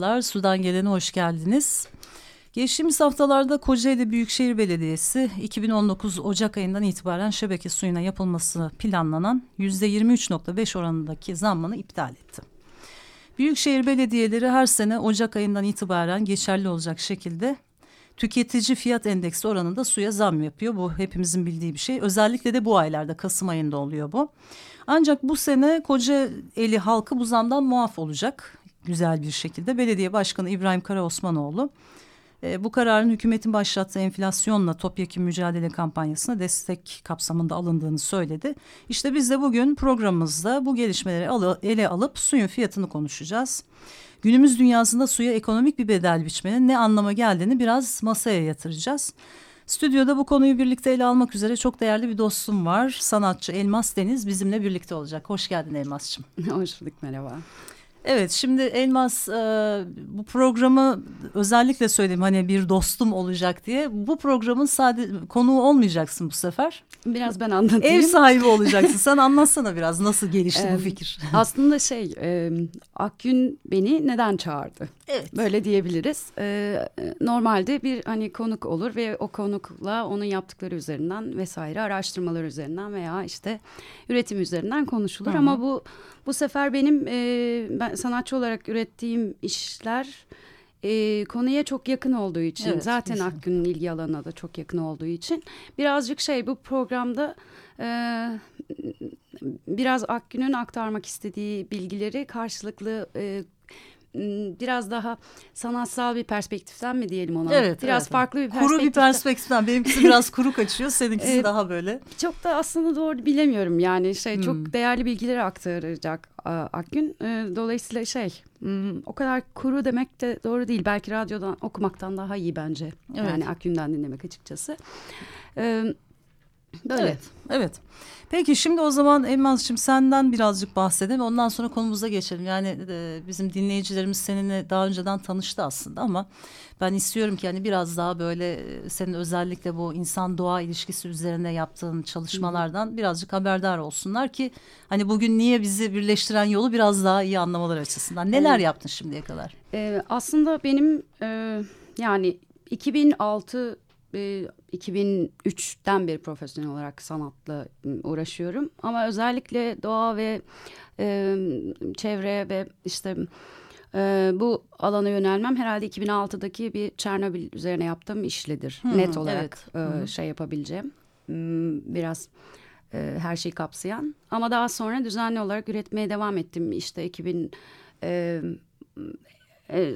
Merhabalar, Sudan Gelen'e hoş geldiniz. Geçtiğimiz haftalarda Kocaeli Büyükşehir Belediyesi 2019 Ocak ayından itibaren şebeke suyuna yapılması planlanan %23.5 oranındaki zammını iptal etti. Büyükşehir belediyeleri her sene Ocak ayından itibaren geçerli olacak şekilde tüketici fiyat endeksi oranında suya zam yapıyor. Bu hepimizin bildiği bir şey. Özellikle de bu aylarda Kasım ayında oluyor bu. Ancak bu sene Kocaeli halkı bu zamdan muaf olacak güzel bir şekilde. Belediye Başkanı İbrahim Karaosmanoğlu e, bu kararın hükümetin başlattığı enflasyonla topyekun mücadele kampanyasına destek kapsamında alındığını söyledi. İşte biz de bugün programımızda bu gelişmeleri al ele alıp suyun fiyatını konuşacağız. Günümüz dünyasında suya ekonomik bir bedel biçmenin ne anlama geldiğini biraz masaya yatıracağız. Stüdyoda bu konuyu birlikte ele almak üzere çok değerli bir dostum var. Sanatçı Elmas Deniz bizimle birlikte olacak. Hoş geldin Elmas'cığım. Hoş bulduk merhaba. Evet şimdi Elmas e, bu programı özellikle söyleyeyim hani bir dostum olacak diye. Bu programın sadece konuğu olmayacaksın bu sefer. Biraz ben anlatayım. Ev sahibi olacaksın. Sen anlatsana biraz nasıl gelişti bu fikir. Aslında şey e, Akgün beni neden çağırdı? Evet. Böyle diyebiliriz. E, normalde bir hani konuk olur ve o konukla onun yaptıkları üzerinden vesaire araştırmalar üzerinden veya işte üretim üzerinden konuşulur. Hı -hı. Ama bu bu sefer benim e, ben sanatçı olarak ürettiğim işler e, konuya çok yakın olduğu için evet, zaten kesin. Akgün'ün ilgi alanına da çok yakın olduğu için birazcık şey bu programda e, biraz Akgün'ün aktarmak istediği bilgileri karşılıklı e, biraz daha sanatsal bir perspektiften mi diyelim ona? Evet. Biraz evet. farklı bir perspektiften. Kuru bir perspektiften. Benimkisi biraz kuru kaçıyor. Seninkisi daha böyle. Çok da aslında doğru bilemiyorum. Yani şey hmm. çok değerli bilgileri aktaracak Akgün. Dolayısıyla şey o kadar kuru demek de doğru değil. Belki radyodan okumaktan daha iyi bence. Evet. Yani Akgün'den dinlemek açıkçası. Böyle. Evet. Evet. Peki şimdi o zaman Elmas'cığım senden birazcık bahsedelim. Ondan sonra konumuza geçelim. Yani e, bizim dinleyicilerimiz seninle daha önceden tanıştı aslında ama ben istiyorum ki hani biraz daha böyle e, senin özellikle bu insan doğa ilişkisi üzerine yaptığın çalışmalardan birazcık haberdar olsunlar ki hani bugün niye bizi birleştiren yolu biraz daha iyi anlamalar açısından. Neler evet. yaptın şimdiye kadar? Ee, aslında benim e, yani 2006 e, 2003'ten beri profesyonel olarak sanatla uğraşıyorum. Ama özellikle doğa ve e, çevre ve işte e, bu alana yönelmem herhalde 2006'daki bir Çernobil üzerine yaptığım işledir. Hı, Net olarak evet. e, şey yapabileceğim. Biraz e, her şeyi kapsayan. Ama daha sonra düzenli olarak üretmeye devam ettim. İşte 2000 e, e,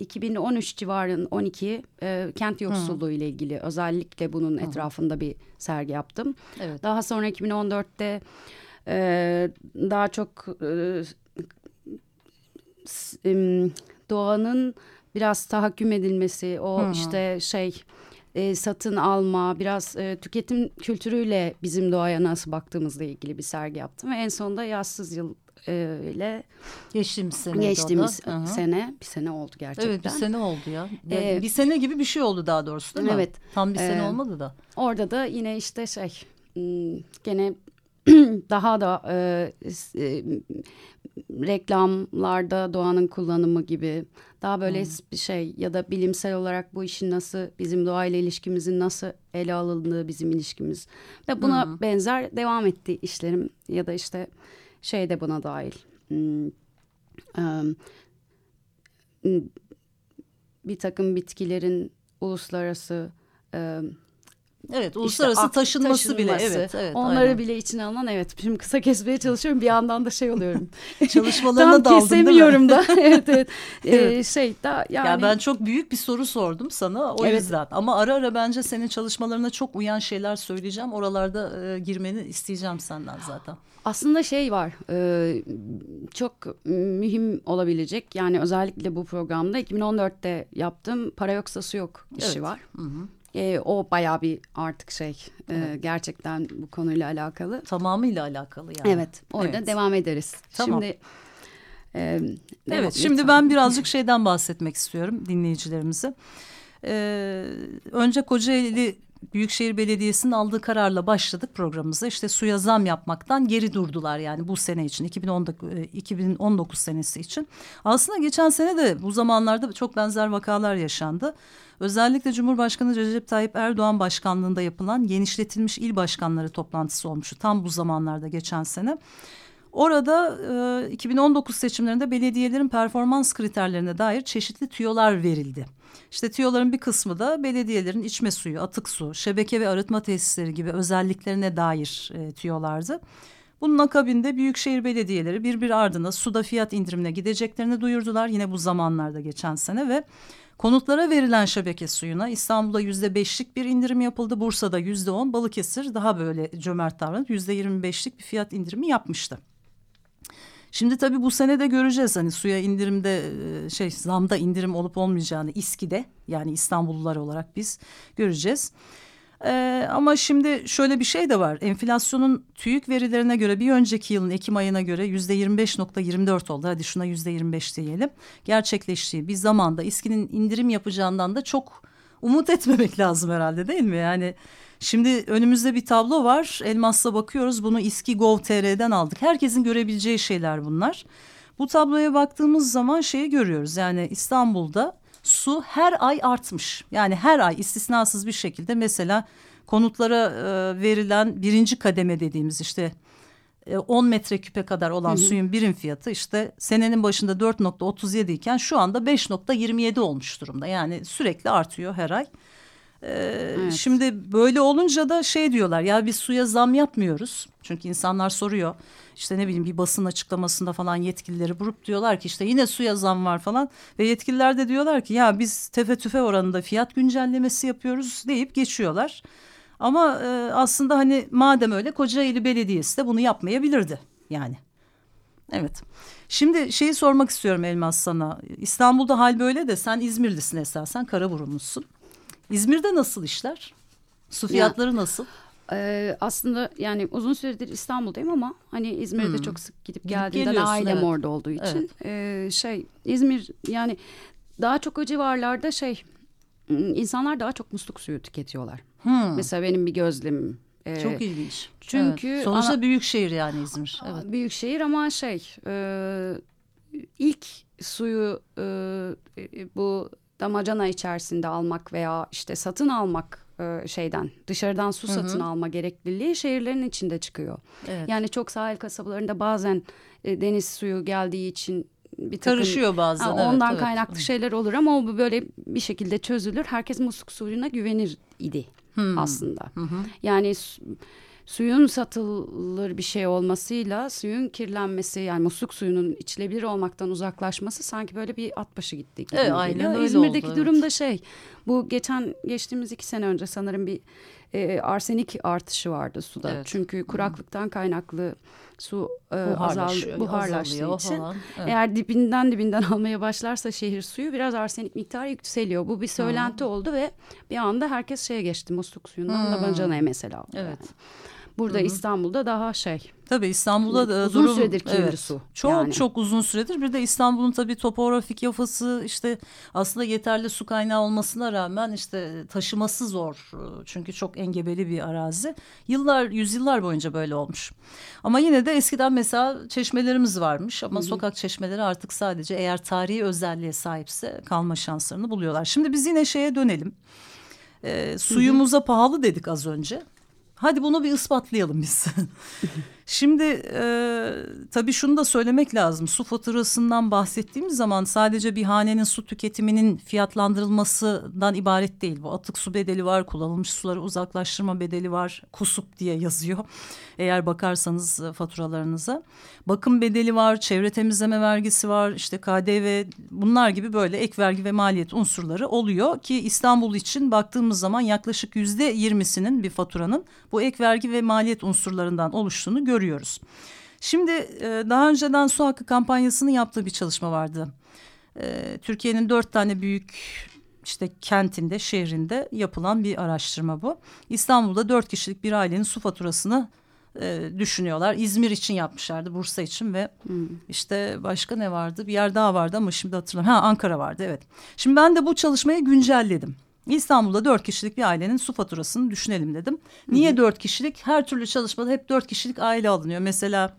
2013 civarının 12 e, kent yoksulluğu ile ilgili özellikle bunun Hı. etrafında bir sergi yaptım. Evet. Daha sonra 2014'te e, daha çok e, doğanın biraz tahakküm edilmesi, o Hı. işte şey e, satın alma, biraz e, tüketim kültürüyle bizim doğaya nasıl baktığımızla ilgili bir sergi yaptım ve en sonunda yazsız yıl ile geçtiğimiz sene geçtiğimiz sene bir sene oldu gerçekten. Evet bir sene oldu ya. Ee, bir sene gibi bir şey oldu daha doğrusu değil mi? Evet. Tam bir sene ee, olmadı da. Orada da yine işte şey gene daha da e, e, reklamlarda doğanın kullanımı gibi daha böyle hmm. bir şey ya da bilimsel olarak bu işin nasıl bizim doğayla ilişkimizin nasıl ele alındığı bizim ilişkimiz ve buna hmm. benzer devam etti işlerim ya da işte şey de buna dahil. Hmm, bir takım bitkilerin uluslararası Evet uluslararası işte taşınması, bile evet, evet onları aynen. bile içine alan evet şimdi kısa kesmeye çalışıyorum bir yandan da şey oluyorum çalışmalarına tam daldın kesemiyorum da evet evet, Evet. Ee, şey da yani Ya ben çok büyük bir soru sordum sana o Evet. yüzden. Ama ara ara bence senin çalışmalarına çok uyan şeyler söyleyeceğim. Oralarda e, girmeni isteyeceğim senden zaten. Aslında şey var e, çok mühim olabilecek yani özellikle bu programda 2014'te yaptığım para yoksa su yok işi Evet. var. Hı hı. E, o bayağı bir artık şey e, gerçekten bu konuyla alakalı. Tamamıyla alakalı yani. Evet orada Evet. devam ederiz. Tamam. Şimdi e, Evet şimdi lütfen. ben birazcık şeyden bahsetmek istiyorum dinleyicilerimize. Ee, önce Kocaeli Büyükşehir Belediyesi'nin aldığı kararla başladık programımıza. İşte suya zam yapmaktan geri durdular yani bu sene için 2019, e, 2019 senesi için. Aslında geçen sene de bu zamanlarda çok benzer vakalar yaşandı. Özellikle Cumhurbaşkanı Recep Tayyip Erdoğan başkanlığında yapılan genişletilmiş il başkanları toplantısı olmuştu. Tam bu zamanlarda geçen sene. Orada e, 2019 seçimlerinde belediyelerin performans kriterlerine dair çeşitli tüyolar verildi. İşte tüyoların bir kısmı da belediyelerin içme suyu, atık su, şebeke ve arıtma tesisleri gibi özelliklerine dair e, tüyolardı. Bunun akabinde büyükşehir belediyeleri birbiri ardına suda fiyat indirimine gideceklerini duyurdular. Yine bu zamanlarda geçen sene ve konutlara verilen şebeke suyuna İstanbul'da yüzde beşlik bir indirim yapıldı. Bursa'da yüzde on, Balıkesir daha böyle cömert davranıp yüzde yirmi beşlik bir fiyat indirimi yapmıştı. Şimdi tabii bu sene de göreceğiz hani suya indirimde e, şey zamda indirim olup olmayacağını İSKİ'de yani İstanbullular olarak biz göreceğiz. Ee, ama şimdi şöyle bir şey de var. Enflasyonun TÜİK verilerine göre bir önceki yılın Ekim ayına göre yüzde 25.24 oldu. Hadi şuna yüzde 25 diyelim. Gerçekleştiği bir zamanda İSKİ'nin indirim yapacağından da çok umut etmemek lazım herhalde değil mi? Yani şimdi önümüzde bir tablo var. Elmas'la bakıyoruz. Bunu İSKİ Gov.tr'den aldık. Herkesin görebileceği şeyler bunlar. Bu tabloya baktığımız zaman şeyi görüyoruz. Yani İstanbul'da su her ay artmış. Yani her ay istisnasız bir şekilde mesela konutlara e, verilen birinci kademe dediğimiz işte e, 10 metreküpe kadar olan suyun birim fiyatı işte senenin başında 4.37 iken şu anda 5.27 olmuş durumda. Yani sürekli artıyor her ay. Ee, Şimdi böyle olunca da şey diyorlar ya biz suya zam yapmıyoruz. Çünkü insanlar soruyor işte ne bileyim bir basın açıklamasında falan yetkilileri vurup diyorlar ki işte yine suya zam var falan. Ve yetkililer de diyorlar ki ya biz tefe tüfe oranında fiyat güncellemesi yapıyoruz deyip geçiyorlar. Ama e, aslında hani madem öyle Kocaeli Belediyesi de bunu yapmayabilirdi yani. Evet. Şimdi şeyi sormak istiyorum Elmas sana. İstanbul'da hal böyle de sen İzmirlisin esasen Karaburunlusun. İzmir'de nasıl işler? Su fiyatları nasıl? Ee, aslında yani uzun süredir İstanbul'dayım ama hani İzmir'de Hmm. çok sık gidip geldiğimden ailem evet. orada olduğu için ee, şey İzmir yani daha çok o civarlarda şey insanlar daha çok musluk suyu tüketiyorlar. Hmm. Mesela benim bir gözlemim. Ee, Çok ilginç. çünkü Evet. Sonuçta ana- büyük şehir yani İzmir. Evet. Büyük şehir ama şey e, ilk suyu e, e, bu damacana içerisinde almak veya işte satın almak e, şeyden dışarıdan su satın alma gerekliliği şehirlerin içinde çıkıyor. Evet. Yani çok sahil kasabalarında bazen e, deniz suyu geldiği için bir takım Karışıyor bazen. Ha, evet, ondan evet. kaynaklı şeyler olur ama o böyle bir şekilde çözülür. Herkes musluk suyuna güvenir idi Hmm. aslında. Yani su- suyun satılır bir şey olmasıyla suyun kirlenmesi yani musluk suyunun içilebilir olmaktan uzaklaşması sanki böyle bir at başı gitti gibi Evet, aynen öyle İzmir'deki oldu, durum da şey bu geçen geçtiğimiz iki sene önce sanırım bir e, arsenik artışı vardı suda. Evet. Çünkü kuraklıktan kaynaklı su e, azal, buharlaştığı için. falan. Evet. Eğer dibinden dibinden almaya başlarsa şehir suyu biraz arsenik miktarı yükseliyor. Bu bir söylenti oldu ve bir anda herkes şeye geçti musluk suyundan Hmm. damacanaya mesela. Evet. Yani. Burada İstanbul'da daha şey Tabii İstanbul'da da uzun durum süredir kirli evet, su. Çok yani. çok uzun süredir. Bir de İstanbul'un tabii topografik yapısı işte aslında yeterli su kaynağı olmasına rağmen işte taşıması zor. Çünkü çok engebeli bir arazi. Yıllar, yüzyıllar boyunca böyle olmuş. Ama yine de eskiden mesela çeşmelerimiz varmış ama sokak çeşmeleri artık sadece eğer tarihi özelliğe sahipse kalma şanslarını buluyorlar. Şimdi biz yine şeye dönelim. Ee, suyumuza pahalı dedik az önce. Hadi bunu bir ispatlayalım biz. Şimdi e, tabii şunu da söylemek lazım. Su faturasından bahsettiğimiz zaman sadece bir hanenin su tüketiminin fiyatlandırılmasından ibaret değil. Bu atık su bedeli var, kullanılmış suları uzaklaştırma bedeli var. KUSUP diye yazıyor. Eğer bakarsanız e, faturalarınıza. Bakım bedeli var, çevre temizleme vergisi var, işte KDV bunlar gibi böyle ek vergi ve maliyet unsurları oluyor ki İstanbul için baktığımız zaman yaklaşık yüzde yirmisinin bir faturanın bu ek vergi ve maliyet unsurlarından oluştuğunu görüyoruz. Şimdi e, daha önceden su hakkı kampanyasını yaptığı bir çalışma vardı. E, Türkiye'nin dört tane büyük işte kentinde, şehrinde yapılan bir araştırma bu. İstanbul'da dört kişilik bir ailenin su faturasını e, düşünüyorlar. İzmir için yapmışlardı, Bursa için ve hmm. işte başka ne vardı? Bir yer daha vardı ama şimdi hatırlamıyorum. Ha Ankara vardı evet. Şimdi ben de bu çalışmayı güncelledim. İstanbul'da dört kişilik bir ailenin su faturasını düşünelim dedim. Niye dört kişilik? Her türlü çalışmada hep dört kişilik aile alınıyor. Mesela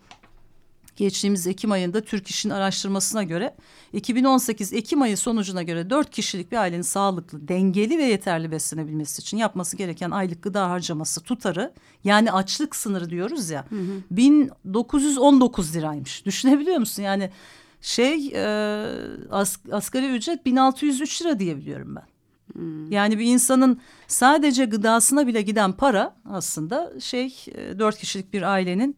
geçtiğimiz Ekim ayında Türk İş'in araştırmasına göre 2018 Ekim ayı sonucuna göre dört kişilik bir ailenin sağlıklı, dengeli ve yeterli beslenebilmesi için yapması gereken aylık gıda harcaması tutarı yani açlık sınırı diyoruz ya hı hı. 1919 liraymış. Düşünebiliyor musun? Yani şey e, as, asgari ücret 1603 lira diyebiliyorum ben. Hmm. Yani bir insanın sadece gıdasına bile giden para aslında şey e, dört kişilik bir ailenin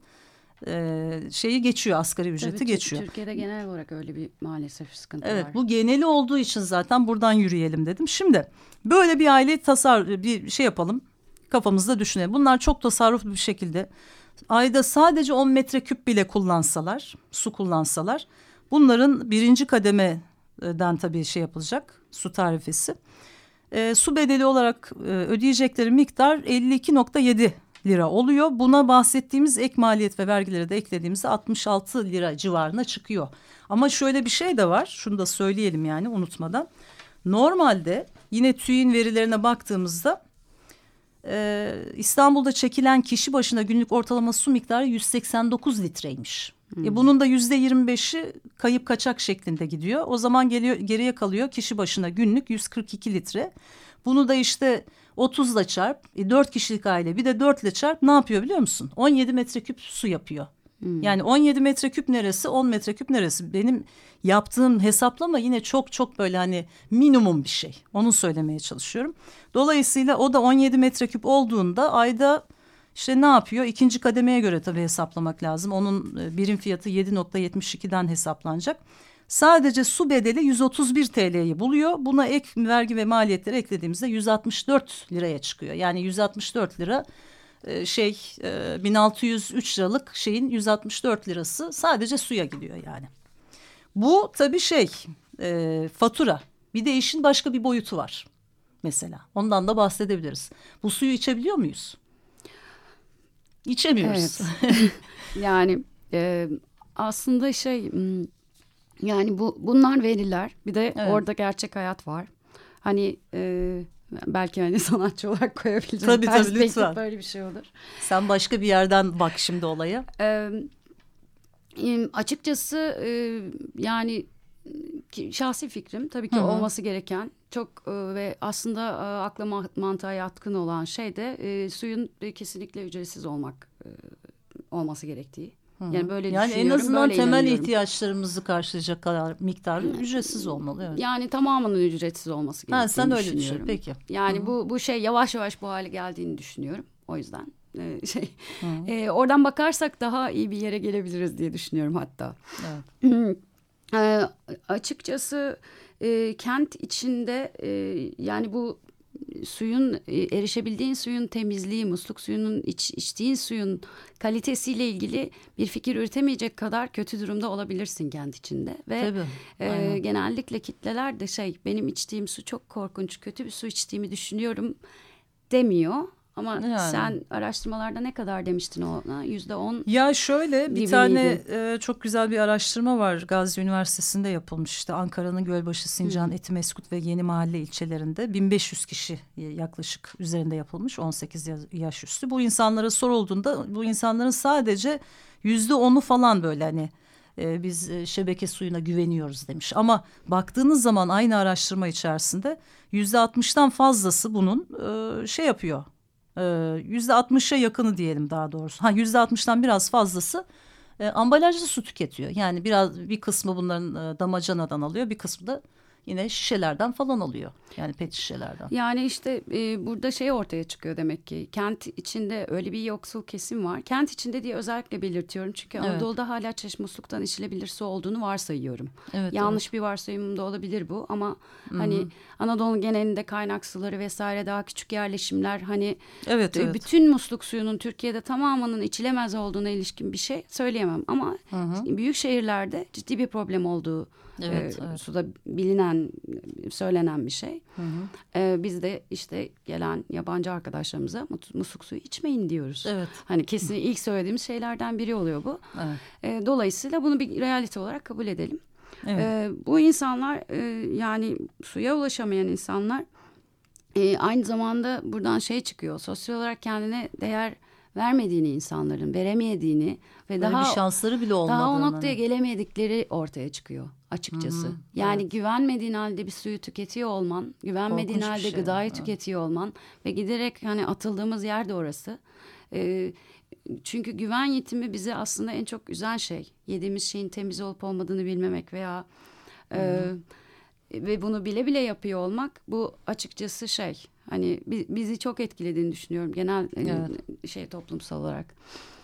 e, şeyi geçiyor asgari ücreti Tabii, geçiyor. Türkiye'de genel olarak öyle bir maalesef sıkıntı evet, var. Evet bu geneli olduğu için zaten buradan yürüyelim dedim. Şimdi böyle bir aile tasar bir şey yapalım kafamızda düşünelim. Bunlar çok tasarruflu bir şekilde ayda sadece 10 metreküp bile kullansalar su kullansalar bunların birinci kademeden tabii şey yapılacak su tarifesi. E, su bedeli olarak e, ödeyecekleri miktar 52.7 lira oluyor. Buna bahsettiğimiz ek maliyet ve vergileri de eklediğimizde 66 lira civarına çıkıyor. Ama şöyle bir şey de var. Şunu da söyleyelim yani unutmadan. Normalde yine TÜİ'nin verilerine baktığımızda e, İstanbul'da çekilen kişi başına günlük ortalama su miktarı 189 litreymiş. E, hmm. E bunun da yüzde 25'i kayıp kaçak şeklinde gidiyor. O zaman geliyor geriye kalıyor kişi başına günlük 142 litre. Bunu da işte 30 ile çarp, e, 4 kişilik aile bir de 4 ile çarp ne yapıyor biliyor musun? 17 metreküp su yapıyor. Hmm. Yani 17 metreküp neresi 10 metreküp neresi benim yaptığım hesaplama yine çok çok böyle hani minimum bir şey onu söylemeye çalışıyorum. Dolayısıyla o da 17 metreküp olduğunda ayda işte ne yapıyor? İkinci kademeye göre tabii hesaplamak lazım. Onun e, birim fiyatı 7.72'den hesaplanacak. Sadece su bedeli 131 TL'yi buluyor. Buna ek vergi ve maliyetleri eklediğimizde 164 liraya çıkıyor. Yani 164 lira e, şey 1603 e, liralık şeyin 164 lirası sadece suya gidiyor yani. Bu tabii şey fatura. Bir de işin başka bir boyutu var mesela. Ondan da bahsedebiliriz. Bu suyu içebiliyor muyuz? İçemiyoruz. Evet. yani e, aslında şey yani bu bunlar veriler. Bir de evet. orada gerçek hayat var. Hani e, belki hani sanatçı olarak koyabileceğim tabii, tabii, lütfen. böyle bir şey olur. Sen başka bir yerden bak şimdi olaya. E, açıkçası e, yani şahsi fikrim tabii ki Hı -hı. olması gereken çok e, ve aslında e, akla mantığa yatkın olan şey de e, suyun e, kesinlikle ücretsiz olmak e, olması gerektiği. Hı -hı. Yani böyle yani en azından temel ihtiyaçlarımızı karşılayacak kadar miktar ücretsiz olmalı. Evet. Yani tamamının ücretsiz olması gerektiğini ha, sen öyle düşün peki. Yani Hı -hı. bu bu şey yavaş yavaş bu hale geldiğini düşünüyorum. O yüzden e, şey e, oradan bakarsak daha iyi bir yere gelebiliriz diye düşünüyorum hatta. Evet. E, açıkçası e, kent içinde e, yani bu suyun e, erişebildiğin suyun temizliği, musluk suyunun iç, içtiğin suyun kalitesiyle ilgili bir fikir üretemeyecek kadar kötü durumda olabilirsin kent içinde. Ve Tabii, e, genellikle kitleler de şey benim içtiğim su çok korkunç, kötü bir su içtiğimi düşünüyorum. demiyor. Ama yani. sen araştırmalarda ne kadar demiştin ona? Yüzde on. Ya şöyle bir tane e, çok güzel bir araştırma var. Gazi Üniversitesi'nde yapılmış. İşte Ankara'nın Gölbaşı, Sincan, Hı. Etimeskut ve Yeni Mahalle ilçelerinde 1500 kişi yaklaşık üzerinde yapılmış. 18 yaş üstü. Bu insanlara sorulduğunda bu insanların sadece yüzde onu falan böyle hani e, biz e, şebeke suyuna güveniyoruz demiş. Ama baktığınız zaman aynı araştırma içerisinde yüzde altmıştan fazlası bunun e, şey yapıyor Yüzde altmışa yakını diyelim daha doğrusu. Ha yüzde altmıştan biraz fazlası e, ambalajlı su tüketiyor. Yani biraz bir kısmı bunların e, damacanadan alıyor, bir kısmı da yine şişelerden falan alıyor. Yani pet şişelerden. Yani işte e, burada şey ortaya çıkıyor demek ki. Kent içinde öyle bir yoksul kesim var. Kent içinde diye özellikle belirtiyorum. Çünkü evet. Anadolu'da hala çeşme musluktan içilebilir su olduğunu varsayıyorum. Evet, Yanlış evet. bir varsayımım da olabilir bu ama Hı-hı. hani Anadolu'nun genelinde kaynak suları vesaire daha küçük yerleşimler hani evet, evet. bütün musluk suyunun Türkiye'de tamamının içilemez olduğuna ilişkin bir şey söyleyemem ama Hı-hı. büyük şehirlerde ciddi bir problem olduğu evet, e, evet. suda bilinen söylenen bir şey. Hı hı. E, biz de işte gelen yabancı arkadaşlarımıza musluk suyu içmeyin diyoruz. Evet. Hani kesin ilk söylediğimiz şeylerden biri oluyor bu. Evet. E, dolayısıyla bunu bir realite olarak kabul edelim. Evet. E, bu insanlar e, yani suya ulaşamayan insanlar e, aynı zamanda buradan şey çıkıyor. Sosyal olarak kendine değer vermediğini insanların, veremediğini ve Böyle daha bir şansları bile olmadığını. Daha o noktaya gelemedikleri ortaya çıkıyor açıkçası. Hı-hı, yani evet. güvenmediğin halde bir suyu tüketiyor olman, güvenmediğin Korkunç halde şey. gıdayı evet. tüketiyor olman ve giderek hani atıldığımız yer de orası. Ee, çünkü güven yetimi bize aslında en çok üzen şey. Yediğimiz şeyin temiz olup olmadığını bilmemek veya e, ve bunu bile bile yapıyor olmak bu açıkçası şey hani bizi çok etkilediğini düşünüyorum genel evet. şey toplumsal olarak.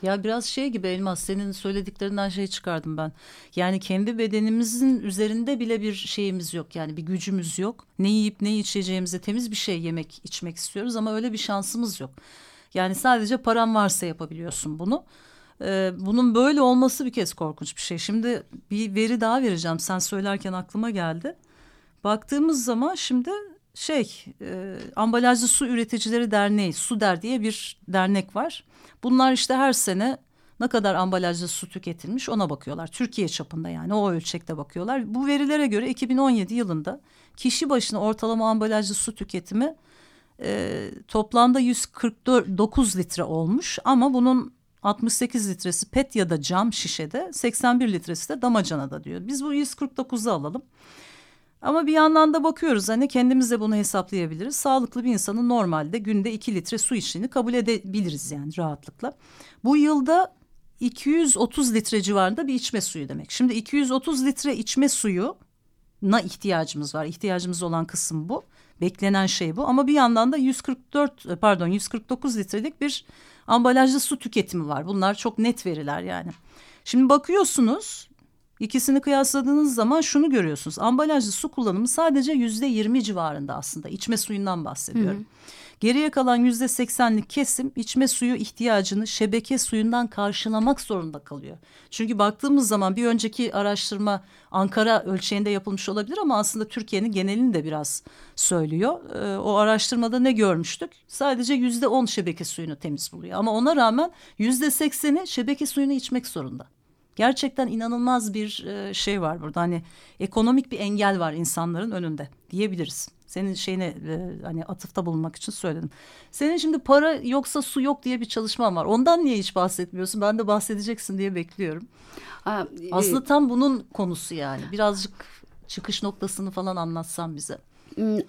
Ya biraz şey gibi Elmas senin söylediklerinden şey çıkardım ben. Yani kendi bedenimizin üzerinde bile bir şeyimiz yok. Yani bir gücümüz yok. Ne yiyip ne içeceğimize temiz bir şey yemek içmek istiyoruz ama öyle bir şansımız yok. Yani sadece param varsa yapabiliyorsun bunu. Ee, bunun böyle olması bir kez korkunç bir şey. Şimdi bir veri daha vereceğim. Sen söylerken aklıma geldi. Baktığımız zaman şimdi şey e, ambalajlı su üreticileri derneği SUDER diye bir dernek var. Bunlar işte her sene ne kadar ambalajlı su tüketilmiş ona bakıyorlar. Türkiye çapında yani o ölçekte bakıyorlar. Bu verilere göre 2017 yılında kişi başına ortalama ambalajlı su tüketimi e, toplamda 149 litre olmuş ama bunun 68 litresi pet ya da cam şişede 81 litresi de damacanada diyor. Biz bu 149'u alalım. Ama bir yandan da bakıyoruz hani kendimiz de bunu hesaplayabiliriz. Sağlıklı bir insanın normalde günde iki litre su içtiğini kabul edebiliriz yani rahatlıkla. Bu yılda 230 litre civarında bir içme suyu demek. Şimdi 230 litre içme suyu na ihtiyacımız var. İhtiyacımız olan kısım bu. Beklenen şey bu ama bir yandan da 144 pardon 149 litrelik bir ambalajlı su tüketimi var. Bunlar çok net veriler yani. Şimdi bakıyorsunuz İkisini kıyasladığınız zaman şunu görüyorsunuz. Ambalajlı su kullanımı sadece yüzde yirmi civarında aslında. İçme suyundan bahsediyorum. Hı hı. Geriye kalan yüzde seksenlik kesim içme suyu ihtiyacını şebeke suyundan karşılamak zorunda kalıyor. Çünkü baktığımız zaman bir önceki araştırma Ankara ölçeğinde yapılmış olabilir ama aslında Türkiye'nin genelini de biraz söylüyor. Ee, o araştırmada ne görmüştük? Sadece yüzde on şebeke suyunu temiz buluyor ama ona rağmen yüzde sekseni şebeke suyunu içmek zorunda gerçekten inanılmaz bir e, şey var burada. Hani ekonomik bir engel var insanların önünde diyebiliriz. Senin şeyine e, hani atıfta bulunmak için söyledim. Senin şimdi para yoksa su yok diye bir çalışma var. Ondan niye hiç bahsetmiyorsun? Ben de bahsedeceksin diye bekliyorum. E, Aslında tam bunun konusu yani. Birazcık çıkış noktasını falan anlatsan bize.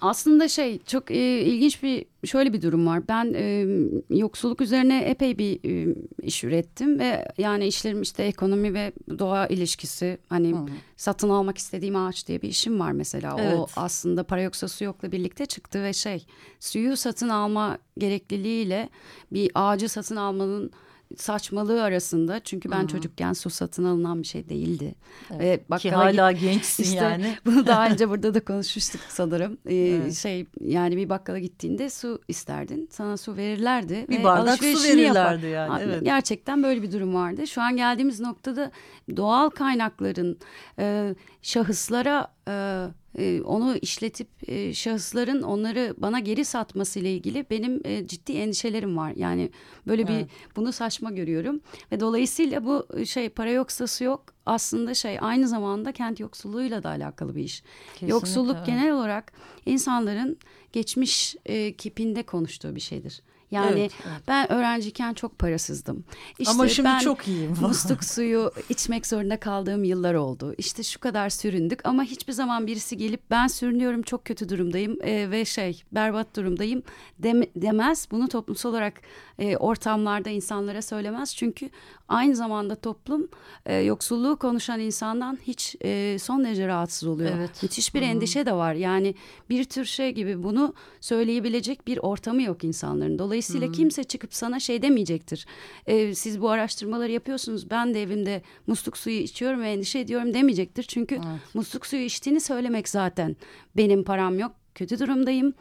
Aslında şey çok e, ilginç bir şöyle bir durum var. Ben e, yoksulluk üzerine epey bir e, iş ürettim ve yani işlerim işte ekonomi ve doğa ilişkisi. Hani hmm. satın almak istediğim ağaç diye bir işim var mesela. Evet. O aslında para yoksa su yokla birlikte çıktı ve şey suyu satın alma gerekliliğiyle bir ağacı satın almanın saçmalığı arasında çünkü ben Hı-hı. çocukken su satın alınan bir şey değildi. Evet. Ve bakkala Ki hala git, gençsin işte, yani. Bunu daha önce burada da konuşmuştuk sanırım. Ee, evet. Şey yani bir bakkala gittiğinde su isterdin. Sana su verirlerdi. Bir bardak su verirlerdi yapar. yani. Evet. Gerçekten böyle bir durum vardı. Şu an geldiğimiz noktada doğal kaynakların e, şahıslara... E, ee, onu işletip e, şahısların onları bana geri satması ile ilgili benim e, ciddi endişelerim var. Yani böyle bir evet. bunu saçma görüyorum ve dolayısıyla bu e, şey para yoksa su yok aslında şey aynı zamanda kent yoksulluğuyla da alakalı bir iş. Kesinlikle, Yoksulluk evet. genel olarak insanların geçmiş kipinde konuştuğu bir şeydir. Yani Evet, evet. ben öğrenciyken çok parasızdım. İşte Ama şimdi ben çok iyiyim. musluk suyu içmek zorunda kaldığım yıllar oldu. İşte şu kadar süründük ama hiçbir zaman birisi gelip ben sürünüyorum çok kötü durumdayım e, ve şey berbat durumdayım dem- demez. Bunu toplumsal olarak e, ortamlarda insanlara söylemez. Çünkü aynı zamanda toplum e, yoksulluğu konuşan insandan hiç e, son derece rahatsız oluyor. Evet. Müthiş bir endişe de var. Yani bir tür şey gibi bunu söyleyebilecek bir ortamı yok insanların. Dolayısıyla kimse çıkıp sana şey demeyecektir. E, siz bu araştırmaları yapıyorsunuz. Ben de evimde musluk suyu içiyorum ve endişe ediyorum demeyecektir. Çünkü musluk suyu içtiğini söylemek zaten benim param yok. Kötü durumdayım.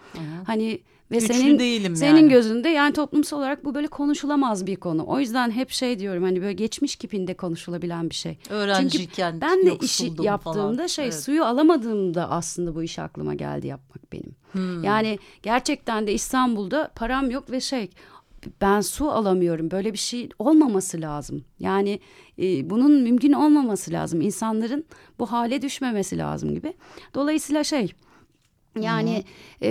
Hani ve Güçlü senin değilim senin yani. gözünde yani toplumsal olarak bu böyle konuşulamaz bir konu. O yüzden hep şey diyorum hani böyle geçmiş kipinde konuşulabilen bir şey. Öğrenciyken Çünkü ben de işi yaptığımda falan. şey Evet. suyu alamadığımda aslında bu iş aklıma geldi yapmak benim. Hmm. Yani gerçekten de İstanbul'da param yok ve şey ben su alamıyorum. Böyle bir şey olmaması lazım. Yani e, bunun mümkün olmaması lazım. İnsanların bu hale düşmemesi lazım gibi. Dolayısıyla şey yani e,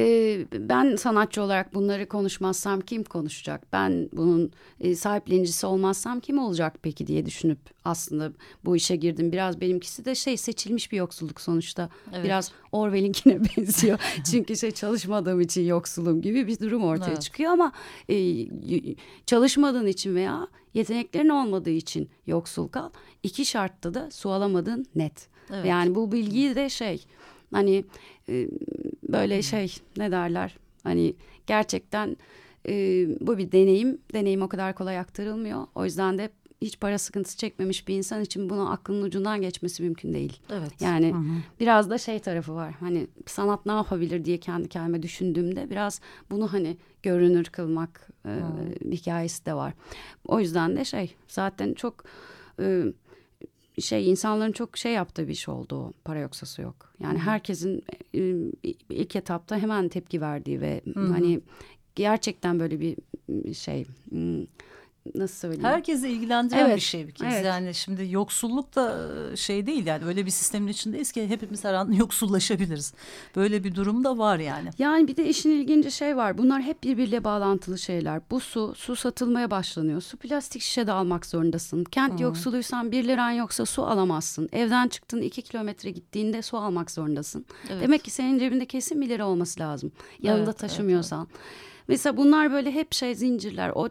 ben sanatçı olarak bunları konuşmazsam kim konuşacak? Ben bunun e, sahiplenicisi olmazsam kim olacak peki diye düşünüp aslında bu işe girdim. Biraz benimkisi de şey seçilmiş bir yoksulluk sonuçta. Evet. Biraz Orwell'inkine benziyor. Çünkü şey çalışmadığım için yoksulum gibi bir durum ortaya Evet. çıkıyor ama e, çalışmadığın için veya yeteneklerin olmadığı için yoksul kal. İki şartta da su alamadığın net. Evet. Yani bu bilgiyi de şey hani e, böyle şey ne derler hani gerçekten e, bu bir deneyim deneyim o kadar kolay aktarılmıyor o yüzden de hiç para sıkıntısı çekmemiş bir insan için bunu aklının ucundan geçmesi mümkün değil. Evet. Yani Hı hı. biraz da şey tarafı var. Hani sanat ne yapabilir diye kendi kendime düşündüğümde biraz bunu hani görünür kılmak e, hikayesi de var. O yüzden de şey zaten çok e, şey insanların çok şey yaptığı bir iş oldu. O para yoksa su yok. Yani herkesin e, ilk etapta hemen tepki verdiği ve hani gerçekten böyle bir şey nasıl söyleyeyim? Herkesi ilgilendiren Evet, bir şey bir kez. evet. Yani şimdi yoksulluk da e, şey değil yani öyle bir sistemin içindeyiz ki hepimiz her an yoksullaşabiliriz. Böyle bir durum da var yani. Yani bir de işin ilginci şey var. Bunlar hep birbiriyle bağlantılı şeyler. Bu su, su satılmaya başlanıyor. Su plastik şişede almak zorundasın. Kent yoksuluysan bir liran yoksa su alamazsın. Evden çıktın iki kilometre gittiğinde su almak zorundasın. Evet. Demek ki senin cebinde kesin bir lira olması lazım. Yanında Evet, evet, taşımıyorsan. Mesela bunlar böyle hep şey zincirler. O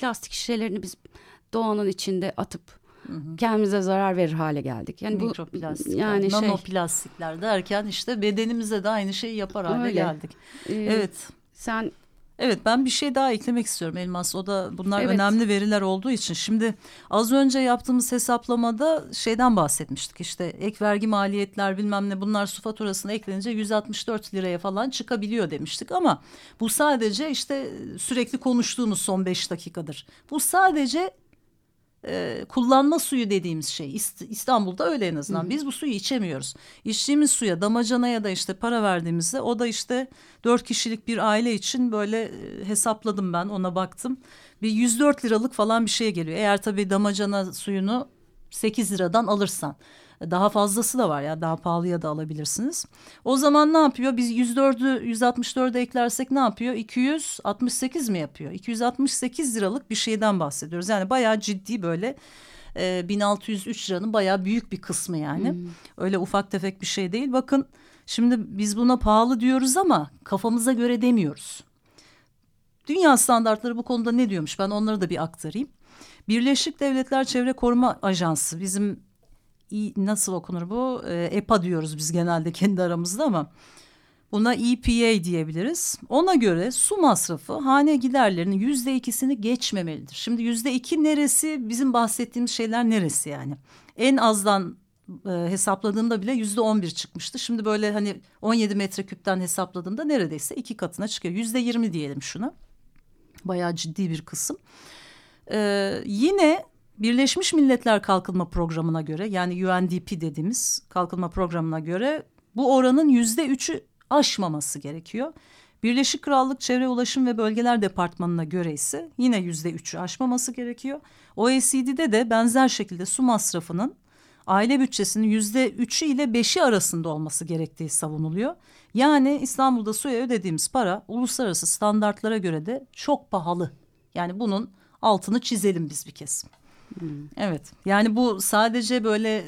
plastik şişelerini biz doğanın içinde atıp kendimize zarar verir hale geldik. Yani bu Mikroplastikler, yani şey nanoplastikler derken işte bedenimize de aynı şeyi yapar hale Öyle. geldik. e, Evet. sen Evet ben bir şey daha eklemek istiyorum Elmas. O da bunlar Evet. önemli veriler olduğu için. Şimdi az önce yaptığımız hesaplamada şeyden bahsetmiştik. İşte ek vergi maliyetler bilmem ne bunlar su faturasına eklenince 164 liraya falan çıkabiliyor demiştik. Ama bu sadece işte sürekli konuştuğumuz son beş dakikadır. Bu sadece e, kullanma suyu dediğimiz şey İst- İstanbul'da öyle en azından biz bu suyu içemiyoruz. İçtiğimiz suya damacanaya da işte para verdiğimizde o da işte dört kişilik bir aile için böyle e, hesapladım ben ona baktım. Bir 104 liralık falan bir şeye geliyor. Eğer tabii damacana suyunu 8 liradan alırsan. Daha fazlası da var ya daha pahalıya da alabilirsiniz. O zaman ne yapıyor? Biz 104'ü 164'e eklersek ne yapıyor? 268 mi yapıyor? 268 liralık bir şeyden bahsediyoruz. Yani bayağı ciddi böyle e, 1603 liranın bayağı büyük bir kısmı yani. Öyle ufak tefek bir şey değil. Bakın şimdi biz buna pahalı diyoruz ama kafamıza göre demiyoruz. Dünya standartları bu konuda ne diyormuş? Ben onları da bir aktarayım. Birleşik Devletler Çevre Koruma Ajansı bizim nasıl okunur bu? Ee, EPA diyoruz biz genelde kendi aramızda ama buna EPA diyebiliriz. Ona göre su masrafı hane giderlerinin yüzde ikisini geçmemelidir. Şimdi yüzde iki neresi bizim bahsettiğimiz şeyler neresi yani? En azdan e, hesapladığımda bile yüzde on bir çıkmıştı. Şimdi böyle hani 17 metreküpten hesapladığımda neredeyse iki katına çıkıyor. Yüzde yirmi diyelim şuna. Bayağı ciddi bir kısım. Ee, yine Birleşmiş Milletler Kalkınma Programı'na göre yani UNDP dediğimiz kalkınma programına göre bu oranın yüzde üçü aşmaması gerekiyor. Birleşik Krallık Çevre Ulaşım ve Bölgeler Departmanı'na göre ise yine yüzde üçü aşmaması gerekiyor. OECD'de de benzer şekilde su masrafının aile bütçesinin yüzde üçü ile beşi arasında olması gerektiği savunuluyor. Yani İstanbul'da suya ödediğimiz para uluslararası standartlara göre de çok pahalı. Yani bunun altını çizelim biz bir kez. Hmm. Evet yani bu sadece böyle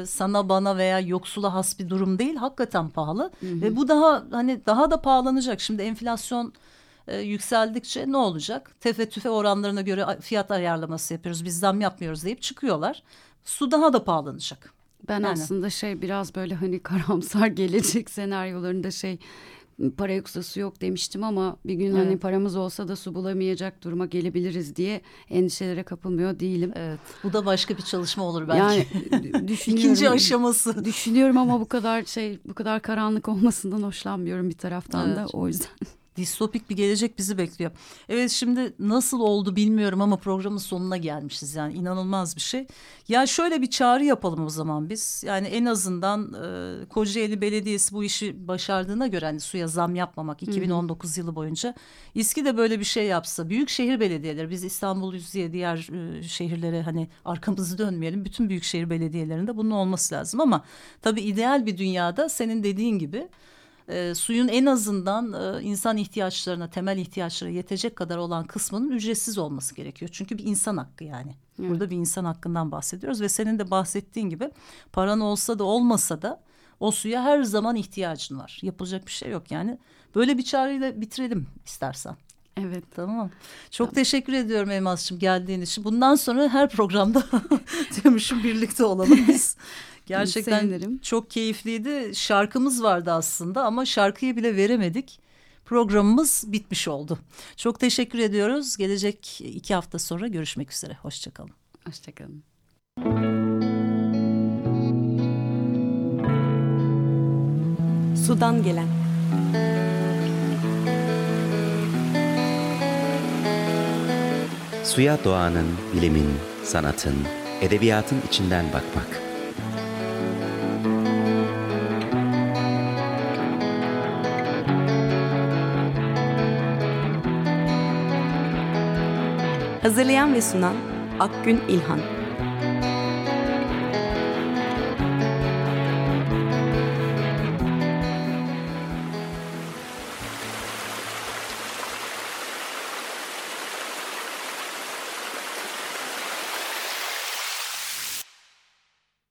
e, sana bana veya yoksula has bir durum değil hakikaten pahalı. Hmm. Ve bu daha hani daha da pahalanacak. Şimdi enflasyon e, yükseldikçe ne olacak? Tefe tüfe oranlarına göre fiyat ayarlaması yapıyoruz biz zam yapmıyoruz deyip çıkıyorlar. Su daha da pahalanacak. Ben yani. aslında şey biraz böyle hani karamsar gelecek senaryolarında şey para yoksa su yok demiştim ama bir gün hani evet. hani paramız olsa da su bulamayacak duruma gelebiliriz diye endişelere kapılmıyor değilim. Evet. Bu da başka bir çalışma olur belki. Yani düşünüyorum. İkinci aşaması. Düşünüyorum ama bu kadar şey bu kadar karanlık olmasından hoşlanmıyorum bir taraftan evet. da o yüzden distopik bir gelecek bizi bekliyor. Evet şimdi nasıl oldu bilmiyorum ama programın sonuna gelmişiz yani inanılmaz bir şey. Ya şöyle bir çağrı yapalım o zaman biz. Yani en azından e, Kocaeli Belediyesi bu işi başardığına göre hani suya zam yapmamak 2019 Hı -hı. yılı boyunca. İSKİ de böyle bir şey yapsa. Büyük şehir belediyeleri biz İstanbul diye diğer e, şehirlere hani arkamızı dönmeyelim. Bütün büyük şehir belediyelerinde bunun olması lazım ama tabii ideal bir dünyada senin dediğin gibi e, suyun en azından e, insan ihtiyaçlarına, temel ihtiyaçlara yetecek kadar olan kısmının ücretsiz olması gerekiyor. Çünkü bir insan hakkı yani. Evet. Burada bir insan hakkından bahsediyoruz ve senin de bahsettiğin gibi paran olsa da olmasa da o suya her zaman ihtiyacın var. Yapılacak bir şey yok yani. Böyle bir çağrıyla bitirelim istersen. Evet. Tamam. Çok tamam. teşekkür ediyorum Elmas'cığım geldiğin için. Bundan sonra her programda diyormuşum birlikte olalım biz. Gerçekten Sevinirim. çok keyifliydi. Şarkımız vardı aslında ama şarkıyı bile veremedik. Programımız bitmiş oldu. Çok teşekkür ediyoruz. Gelecek iki hafta sonra görüşmek üzere. Hoşçakalın. Hoşçakalın. Sudan gelen Suya doğanın, bilimin, sanatın, edebiyatın içinden bakmak. Hazırlayan ve sunan Akgün İlhan